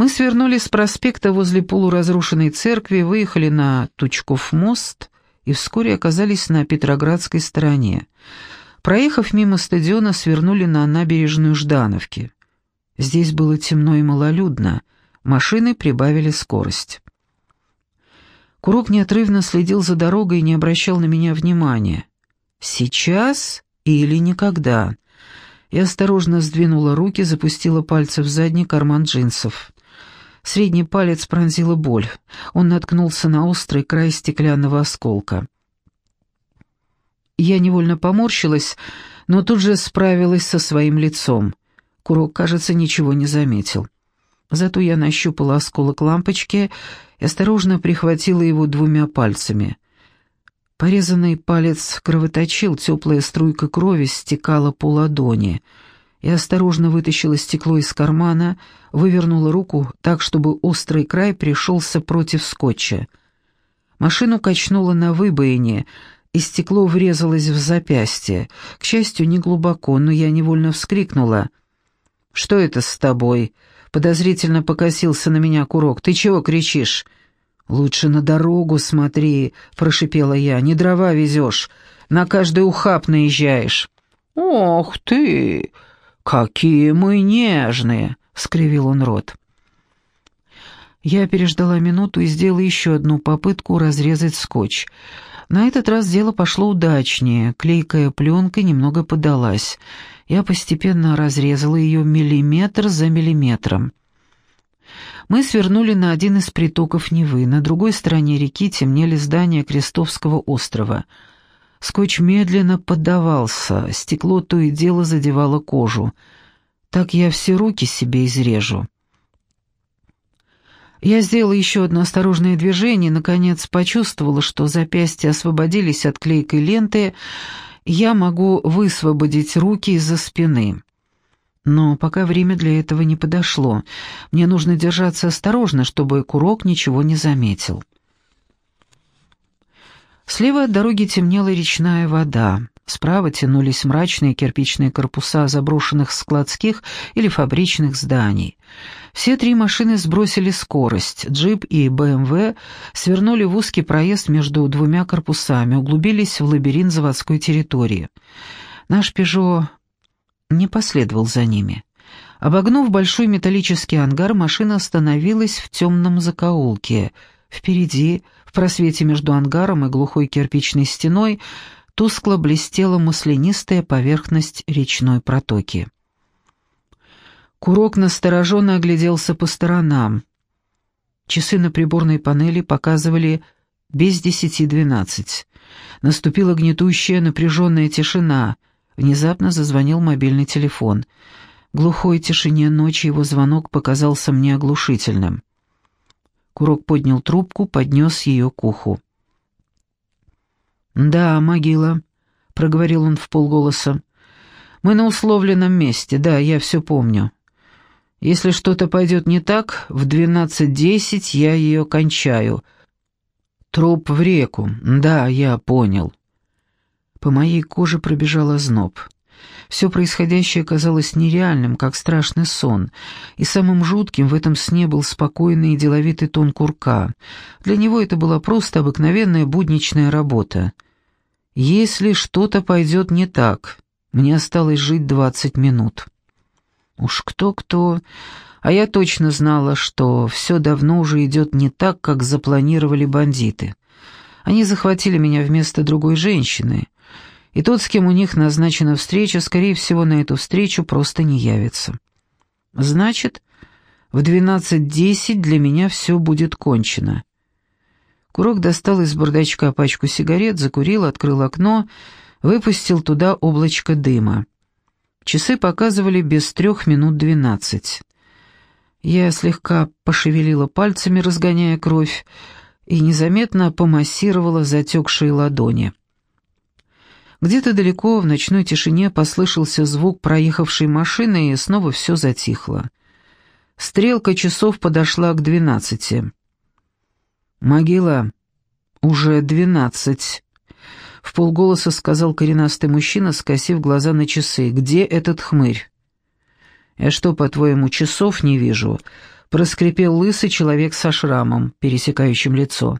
Мы свернули с проспекта возле полуразрушенной церкви, выехали на Тучков мост и вскоре оказались на Петроградской стороне. Проехав мимо стадиона, свернули на набережную Ждановки. Здесь было темно и малолюдно, машины прибавили скорость. Курок неотрывно следил за дорогой и не обращал на меня внимания. «Сейчас или никогда?» Я осторожно сдвинула руки, запустила пальцы в задний карман джинсов. Средний палец пронзила боль. Он наткнулся на острый край стеклянного осколка. Я невольно поморщилась, но тут же справилась со своим лицом. Курок, кажется, ничего не заметил. Зато я нащупала осколок лампочки и осторожно прихватила его двумя пальцами. Порезанный палец кровоточил, теплая струйка крови стекала по ладони — я осторожно вытащила стекло из кармана, вывернула руку так, чтобы острый край пришелся против скотча. Машину качнуло на выбоине, и стекло врезалось в запястье. К счастью, не глубоко, но я невольно вскрикнула. «Что это с тобой?» Подозрительно покосился на меня курок. «Ты чего кричишь?» «Лучше на дорогу смотри», — прошипела я. «Не дрова везешь, на каждый ухаб наезжаешь». «Ох ты!» «Какие мы нежные!» — скривил он рот. Я переждала минуту и сделала еще одну попытку разрезать скотч. На этот раз дело пошло удачнее, клейкая пленка немного подалась. Я постепенно разрезала ее миллиметр за миллиметром. Мы свернули на один из притоков Невы. На другой стороне реки темнели здания Крестовского острова — Скотч медленно поддавался, стекло то и дело задевало кожу. Так я все руки себе изрежу. Я сделала еще одно осторожное движение наконец, почувствовала, что запястья освободились от клейкой ленты, я могу высвободить руки из-за спины. Но пока время для этого не подошло. Мне нужно держаться осторожно, чтобы курок ничего не заметил. Слева от дороги темнела речная вода. Справа тянулись мрачные кирпичные корпуса заброшенных складских или фабричных зданий. Все три машины сбросили скорость. Джип и БМВ свернули в узкий проезд между двумя корпусами, углубились в лабиринт заводской территории. Наш «Пежо» не последовал за ними. Обогнув большой металлический ангар, машина остановилась в темном закоулке. Впереди в просвете между ангаром и глухой кирпичной стеной тускло блестела маслянистая поверхность речной протоки. Курок настороженно огляделся по сторонам. Часы на приборной панели показывали без десяти двенадцать. Наступила гнетущая напряженная тишина. Внезапно зазвонил мобильный телефон. В глухой тишине ночи его звонок показался мне оглушительным. Курок поднял трубку, поднес ее к уху. «Да, могила», — проговорил он в полголоса. «Мы на условленном месте, да, я все помню. Если что-то пойдет не так, в двенадцать десять я ее кончаю. Труп в реку, да, я понял». По моей коже пробежал озноб. Все происходящее казалось нереальным, как страшный сон, и самым жутким в этом сне был спокойный и деловитый тон курка. Для него это была просто обыкновенная будничная работа. «Если что-то пойдет не так, мне осталось жить двадцать минут». Уж кто-кто, а я точно знала, что все давно уже идет не так, как запланировали бандиты. Они захватили меня вместо другой женщины — и тот, с кем у них назначена встреча, скорее всего, на эту встречу просто не явится. Значит, в 12.10 для меня все будет кончено. Курок достал из бардачка пачку сигарет, закурил, открыл окно, выпустил туда облачко дыма. Часы показывали без трех минут двенадцать. Я слегка пошевелила пальцами, разгоняя кровь, и незаметно помассировала затекшие ладони. Где-то далеко в ночной тишине послышался звук проехавшей машины, и снова все затихло. Стрелка часов подошла к двенадцати. «Могила. Уже двенадцать», — в полголоса сказал коренастый мужчина, скосив глаза на часы. «Где этот хмырь?» «Я что, по-твоему, часов не вижу?» проскрипел лысый человек со шрамом, пересекающим лицо.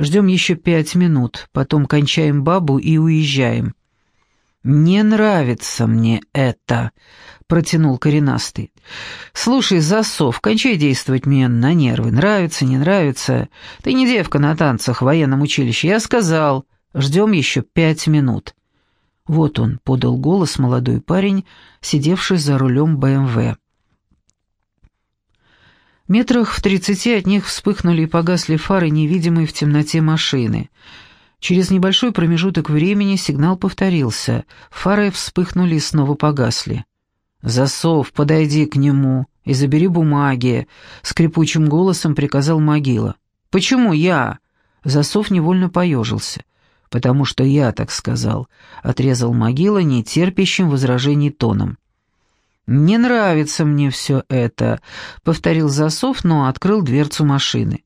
«Ждем еще пять минут, потом кончаем бабу и уезжаем». «Не нравится мне это», — протянул коренастый. «Слушай, засов, кончай действовать мне на нервы. Нравится, не нравится. Ты не девка на танцах в военном училище. Я сказал, ждем еще пять минут». Вот он, подал голос молодой парень, сидевший за рулем БМВ. Метрах в тридцати от них вспыхнули и погасли фары невидимой в темноте машины — Через небольшой промежуток времени сигнал повторился. Фары вспыхнули и снова погасли. «Засов, подойди к нему и забери бумаги», — скрипучим голосом приказал могила. «Почему я?» Засов невольно поежился. «Потому что я так сказал», — отрезал могила нетерпящим возражений тоном. «Не нравится мне все это», — повторил Засов, но открыл дверцу машины.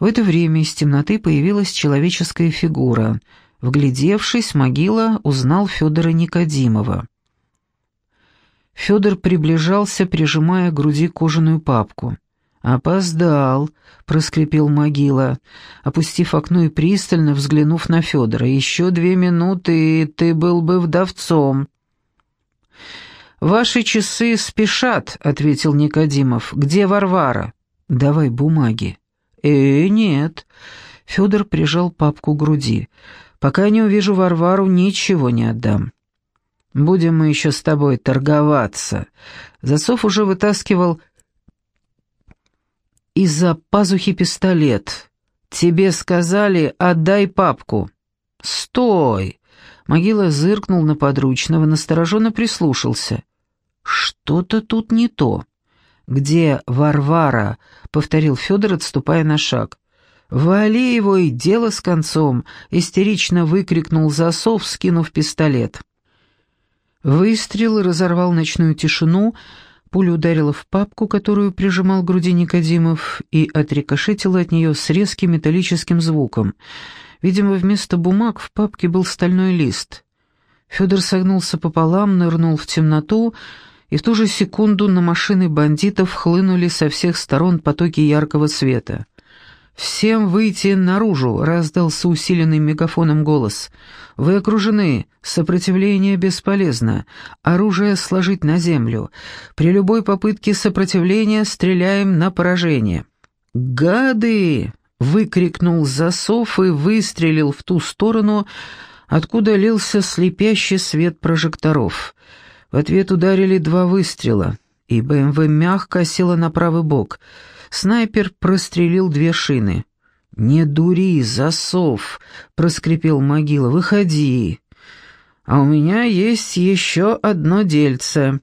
В это время из темноты появилась человеческая фигура. Вглядевшись, могила узнал Федора Никодимова. Федор приближался, прижимая к груди кожаную папку. «Опоздал», — проскрипел могила, опустив окно и пристально взглянув на Федора. «Еще две минуты, и ты был бы вдовцом». «Ваши часы спешат», — ответил Никодимов. «Где Варвара?» «Давай бумаги». «Э, нет». Федор прижал папку к груди. «Пока не увижу Варвару, ничего не отдам». «Будем мы еще с тобой торговаться». Засов уже вытаскивал из-за пазухи пистолет. «Тебе сказали, отдай папку». «Стой!» Могила зыркнул на подручного, настороженно прислушался. «Что-то тут не то». «Где Варвара?» — повторил Федор, отступая на шаг. «Вали его и дело с концом!» — истерично выкрикнул Засов, скинув пистолет. Выстрел разорвал ночную тишину, пуля ударила в папку, которую прижимал к груди Никодимов, и отрикошетила от нее с резким металлическим звуком. Видимо, вместо бумаг в папке был стальной лист. Федор согнулся пополам, нырнул в темноту, и в ту же секунду на машины бандитов хлынули со всех сторон потоки яркого света. «Всем выйти наружу!» — раздался усиленный мегафоном голос. «Вы окружены. Сопротивление бесполезно. Оружие сложить на землю. При любой попытке сопротивления стреляем на поражение». «Гады!» — выкрикнул засов и выстрелил в ту сторону, откуда лился слепящий свет прожекторов. В ответ ударили два выстрела, и БМВ мягко села на правый бок. Снайпер прострелил две шины. «Не дури, засов!» — проскрипел могила. «Выходи!» «А у меня есть еще одно дельце».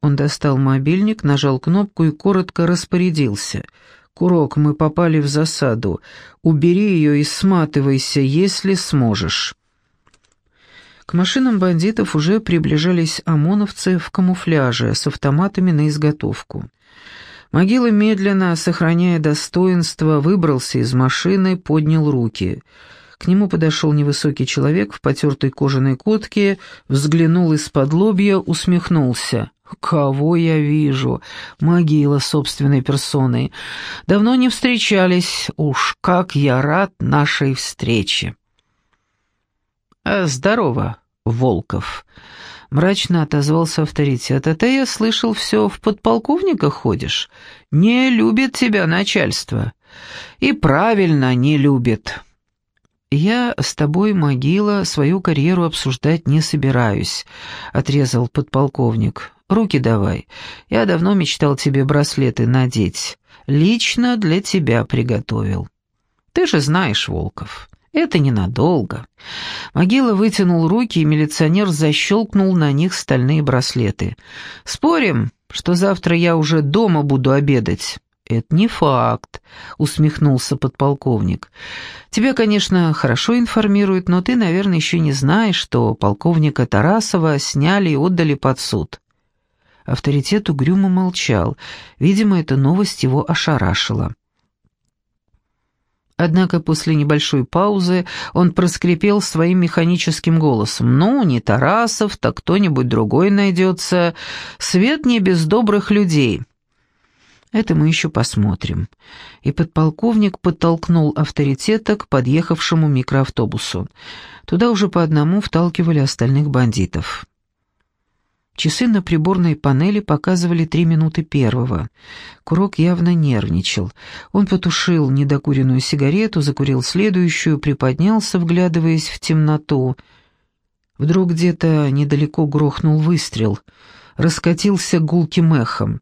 Он достал мобильник, нажал кнопку и коротко распорядился. «Курок, мы попали в засаду. Убери ее и сматывайся, если сможешь». К машинам бандитов уже приближались ОМОНовцы в камуфляже с автоматами на изготовку. Могила медленно, сохраняя достоинство, выбрался из машины, поднял руки. К нему подошел невысокий человек в потертой кожаной куртке, взглянул из-под лобья, усмехнулся. «Кого я вижу? Могила собственной персоной. Давно не встречались. Уж как я рад нашей встрече!» «Э, «Здорово, Волков», — мрачно отозвался авторитет. «Это я слышал, все в подполковниках ходишь. Не любит тебя начальство. И правильно не любит». «Я с тобой, могила, свою карьеру обсуждать не собираюсь», — отрезал подполковник. «Руки давай. Я давно мечтал тебе браслеты надеть. Лично для тебя приготовил. Ты же знаешь, Волков, это ненадолго. Могила вытянул руки, и милиционер защелкнул на них стальные браслеты. «Спорим, что завтра я уже дома буду обедать?» «Это не факт», — усмехнулся подполковник. «Тебя, конечно, хорошо информируют, но ты, наверное, еще не знаешь, что полковника Тарасова сняли и отдали под суд». Авторитет угрюмо молчал. Видимо, эта новость его ошарашила. Однако после небольшой паузы он проскрипел своим механическим голосом. «Ну, не Тарасов, так кто-нибудь другой найдется. Свет не без добрых людей». Это мы еще посмотрим. И подполковник подтолкнул авторитета к подъехавшему микроавтобусу. Туда уже по одному вталкивали остальных бандитов. Часы на приборной панели показывали три минуты первого. Курок явно нервничал. Он потушил недокуренную сигарету, закурил следующую, приподнялся, вглядываясь в темноту. Вдруг где-то недалеко грохнул выстрел. Раскатился гулким эхом.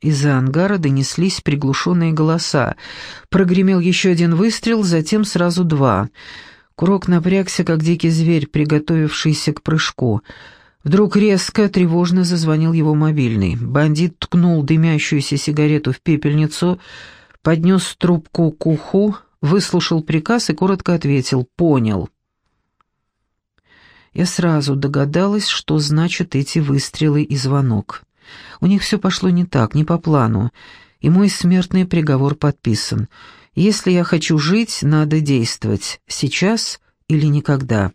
Из-за ангара донеслись приглушенные голоса. Прогремел еще один выстрел, затем сразу два. Курок напрягся, как дикий зверь, приготовившийся к прыжку. Вдруг резко, тревожно зазвонил его мобильный. Бандит ткнул дымящуюся сигарету в пепельницу, поднес трубку к уху, выслушал приказ и коротко ответил «Понял». Я сразу догадалась, что значат эти выстрелы и звонок. У них все пошло не так, не по плану, и мой смертный приговор подписан. Если я хочу жить, надо действовать, сейчас или никогда.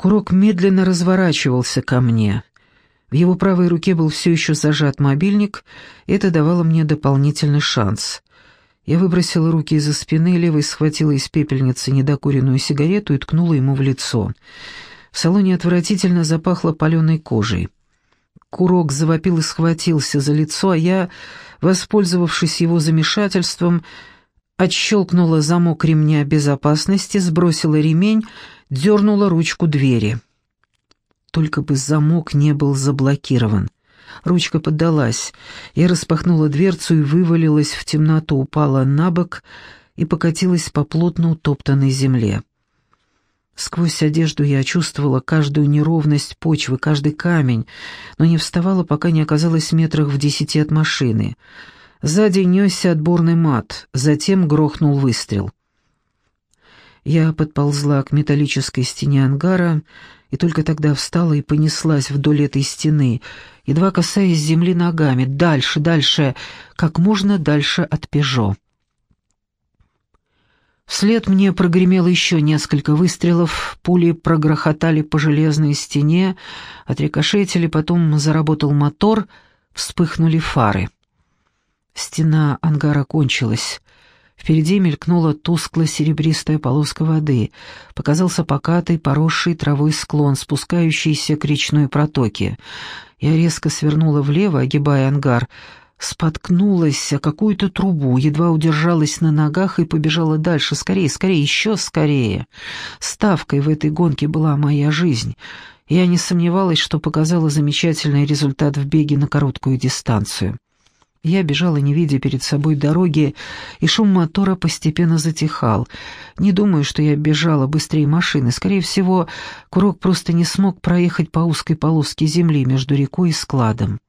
Курок медленно разворачивался ко мне. В его правой руке был все еще зажат мобильник, и это давало мне дополнительный шанс. Я выбросила руки из-за спины, левой схватила из пепельницы недокуренную сигарету и ткнула ему в лицо. В салоне отвратительно запахло паленой кожей. Курок завопил и схватился за лицо, а я, воспользовавшись его замешательством, отщелкнула замок ремня безопасности, сбросила ремень, дернула ручку двери. Только бы замок не был заблокирован. Ручка поддалась. Я распахнула дверцу и вывалилась в темноту, упала на бок и покатилась по плотно утоптанной земле. Сквозь одежду я чувствовала каждую неровность почвы, каждый камень, но не вставала, пока не оказалась в метрах в десяти от машины. Сзади несся отборный мат, затем грохнул выстрел. Я подползла к металлической стене ангара и только тогда встала и понеслась вдоль этой стены, едва касаясь земли ногами, дальше, дальше, как можно дальше от «Пежо». Вслед мне прогремело еще несколько выстрелов, пули прогрохотали по железной стене, отрикошетили, потом заработал мотор, вспыхнули фары. Стена ангара кончилась. Впереди мелькнула тускло-серебристая полоска воды, показался покатый, поросший травой склон, спускающийся к речной протоке. Я резко свернула влево, огибая ангар, споткнулась о какую-то трубу, едва удержалась на ногах и побежала дальше. Скорее, скорее, еще скорее. Ставкой в этой гонке была моя жизнь. Я не сомневалась, что показала замечательный результат в беге на короткую дистанцию. Я бежала, не видя перед собой дороги, и шум мотора постепенно затихал. Не думаю, что я бежала быстрее машины. Скорее всего, курок просто не смог проехать по узкой полоске земли между рекой и складом.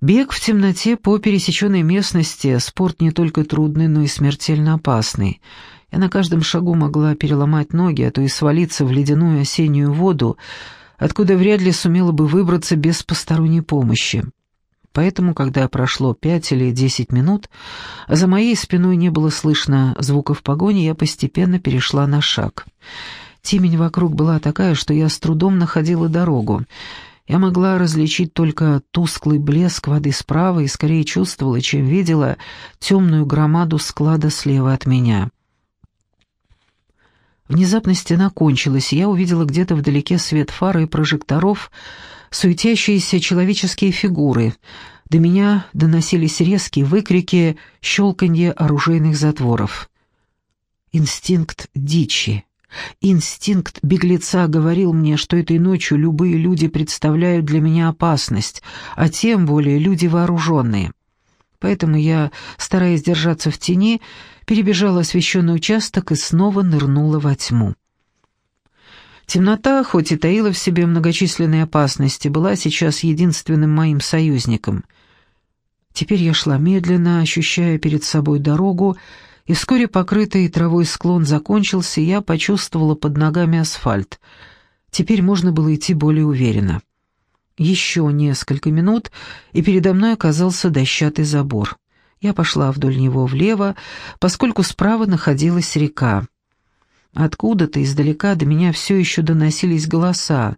Бег в темноте по пересеченной местности — спорт не только трудный, но и смертельно опасный. Я на каждом шагу могла переломать ноги, а то и свалиться в ледяную осеннюю воду, откуда вряд ли сумела бы выбраться без посторонней помощи. Поэтому, когда прошло пять или десять минут, а за моей спиной не было слышно звуков погони, я постепенно перешла на шаг. Темень вокруг была такая, что я с трудом находила дорогу. Я могла различить только тусклый блеск воды справа и скорее чувствовала, чем видела, темную громаду склада слева от меня. Внезапно стена кончилась, и я увидела где-то вдалеке свет фары и прожекторов, суетящиеся человеческие фигуры. До меня доносились резкие выкрики, щелканье оружейных затворов. Инстинкт дичи. Инстинкт беглеца говорил мне, что этой ночью любые люди представляют для меня опасность, а тем более люди вооруженные. Поэтому я, стараясь держаться в тени, перебежала освещенный участок и снова нырнула во тьму. Темнота, хоть и таила в себе многочисленные опасности, была сейчас единственным моим союзником. Теперь я шла медленно, ощущая перед собой дорогу, и вскоре покрытый травой склон закончился, и я почувствовала под ногами асфальт. Теперь можно было идти более уверенно. Еще несколько минут, и передо мной оказался дощатый забор. Я пошла вдоль него влево, поскольку справа находилась река. Откуда-то издалека до меня все еще доносились голоса,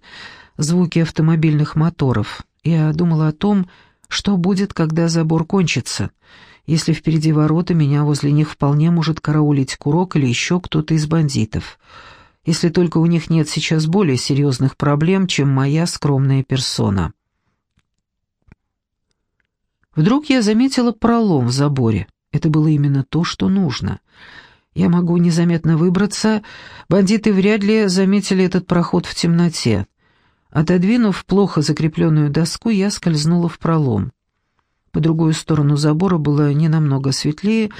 звуки автомобильных моторов. Я думала о том, что будет, когда забор кончится. Если впереди ворота, меня возле них вполне может караулить курок или еще кто-то из бандитов. Если только у них нет сейчас более серьезных проблем, чем моя скромная персона. Вдруг я заметила пролом в заборе. Это было именно то, что нужно. Я могу незаметно выбраться, бандиты вряд ли заметили этот проход в темноте. Отодвинув плохо закрепленную доску, я скользнула в пролом. По другую сторону забора было не намного светлее,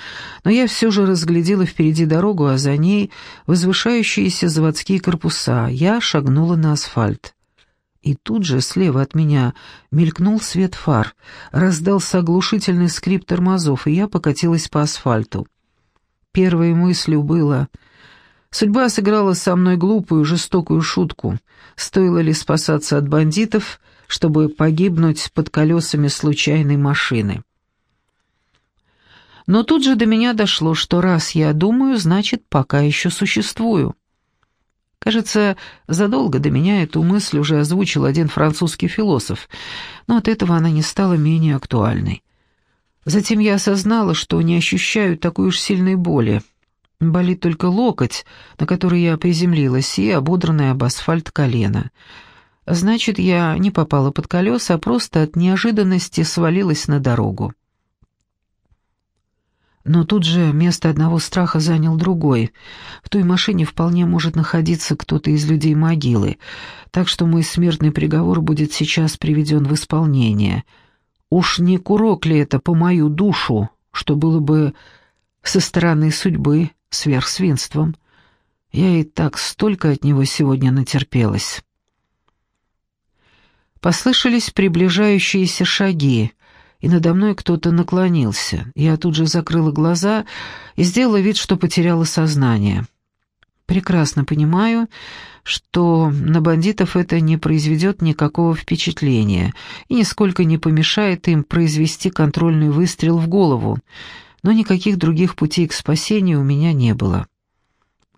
но я все же разглядела впереди дорогу, а за ней возвышающиеся заводские корпуса. Я шагнула на асфальт. И тут же слева от меня мелькнул свет фар, раздался оглушительный скрип тормозов, и я покатилась по асфальту. Первой мыслью было Судьба сыграла со мной глупую, жестокую шутку. Стоило ли спасаться от бандитов, чтобы погибнуть под колесами случайной машины? Но тут же до меня дошло, что раз я думаю, значит, пока еще существую. Кажется, задолго до меня эту мысль уже озвучил один французский философ, но от этого она не стала менее актуальной. Затем я осознала, что не ощущаю такой уж сильной боли. Болит только локоть, на который я приземлилась, и ободранное об асфальт колено. Значит, я не попала под колеса, а просто от неожиданности свалилась на дорогу. Но тут же место одного страха занял другой. В той машине вполне может находиться кто-то из людей могилы, так что мой смертный приговор будет сейчас приведен в исполнение. Уж не курок ли это по мою душу, что было бы со стороны судьбы сверхсвинством. Я и так столько от него сегодня натерпелась. Послышались приближающиеся шаги, и надо мной кто-то наклонился. Я тут же закрыла глаза и сделала вид, что потеряла сознание. Прекрасно понимаю, что на бандитов это не произведет никакого впечатления и нисколько не помешает им произвести контрольный выстрел в голову, но никаких других путей к спасению у меня не было.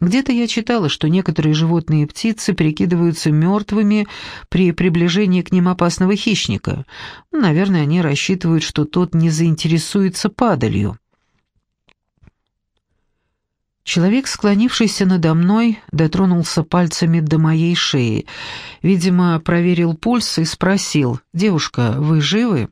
Где-то я читала, что некоторые животные и птицы прикидываются мертвыми при приближении к ним опасного хищника. Наверное, они рассчитывают, что тот не заинтересуется падалью. Человек, склонившийся надо мной, дотронулся пальцами до моей шеи. Видимо, проверил пульс и спросил, «Девушка, вы живы?»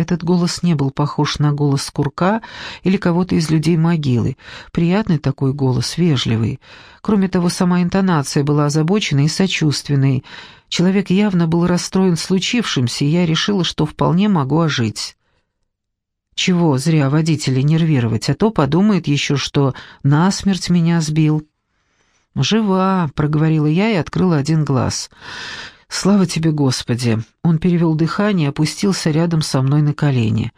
Этот голос не был похож на голос Курка или кого-то из людей могилы. Приятный такой голос, вежливый. Кроме того, сама интонация была озабоченной и сочувственной. Человек явно был расстроен случившимся, и я решила, что вполне могу ожить. Чего зря водителя нервировать, а то подумает еще, что насмерть меня сбил. «Жива», — проговорила я и открыла один глаз. «Слава тебе, Господи!» Он перевел дыхание и опустился рядом со мной на колени.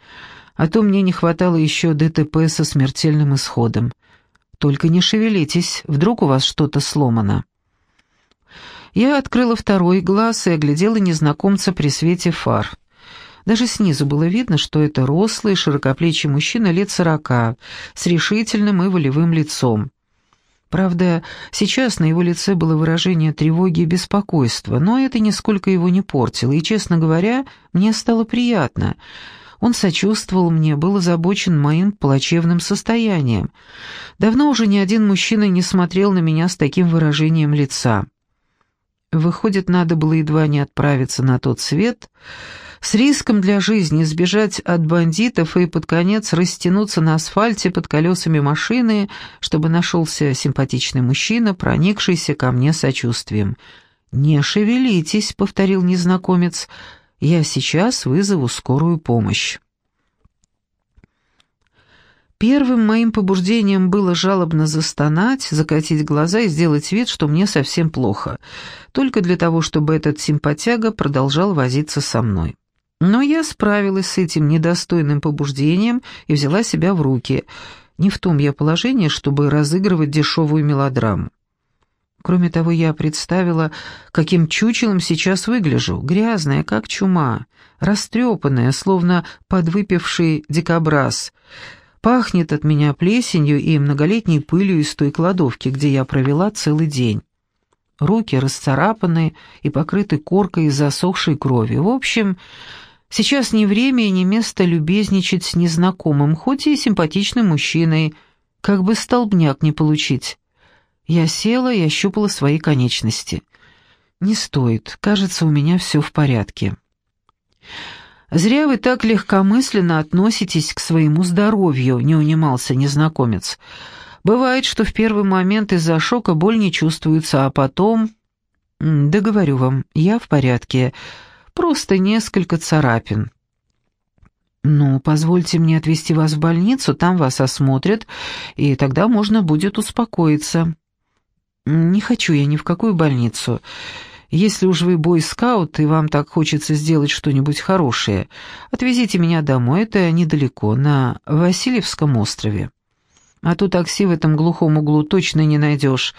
А то мне не хватало еще ДТП со смертельным исходом. «Только не шевелитесь, вдруг у вас что-то сломано». Я открыла второй глаз и оглядела незнакомца при свете фар. Даже снизу было видно, что это рослый, широкоплечий мужчина лет сорока, с решительным и волевым лицом. Правда, сейчас на его лице было выражение тревоги и беспокойства, но это нисколько его не портило, и, честно говоря, мне стало приятно. Он сочувствовал мне, был озабочен моим плачевным состоянием. Давно уже ни один мужчина не смотрел на меня с таким выражением лица. Выходит, надо было едва не отправиться на тот свет, с риском для жизни сбежать от бандитов и под конец растянуться на асфальте под колесами машины, чтобы нашелся симпатичный мужчина, проникшийся ко мне сочувствием. «Не шевелитесь», — повторил незнакомец, — «я сейчас вызову скорую помощь». Первым моим побуждением было жалобно застонать, закатить глаза и сделать вид, что мне совсем плохо, только для того, чтобы этот симпатяга продолжал возиться со мной. Но я справилась с этим недостойным побуждением и взяла себя в руки. Не в том я положении, чтобы разыгрывать дешевую мелодраму. Кроме того, я представила, каким чучелом сейчас выгляжу, грязная, как чума, растрепанная, словно подвыпивший дикобраз. Пахнет от меня плесенью и многолетней пылью из той кладовки, где я провела целый день. Руки расцарапаны и покрыты коркой из засохшей крови. В общем, сейчас не время и не место любезничать с незнакомым, хоть и симпатичным мужчиной, как бы столбняк не получить. Я села и ощупала свои конечности. Не стоит, кажется, у меня все в порядке. «Зря вы так легкомысленно относитесь к своему здоровью», — не унимался незнакомец. «Бывает, что в первый момент из-за шока боль не чувствуется, а потом...» «Да говорю вам, я в порядке. Просто несколько царапин». «Ну, позвольте мне отвезти вас в больницу, там вас осмотрят, и тогда можно будет успокоиться». «Не хочу я ни в какую больницу. Если уж вы бойскаут, и вам так хочется сделать что-нибудь хорошее, отвезите меня домой, это недалеко, на Васильевском острове. А то такси в этом глухом углу точно не найдешь,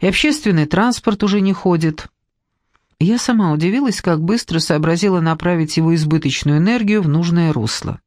и общественный транспорт уже не ходит». Я сама удивилась, как быстро сообразила направить его избыточную энергию в нужное русло.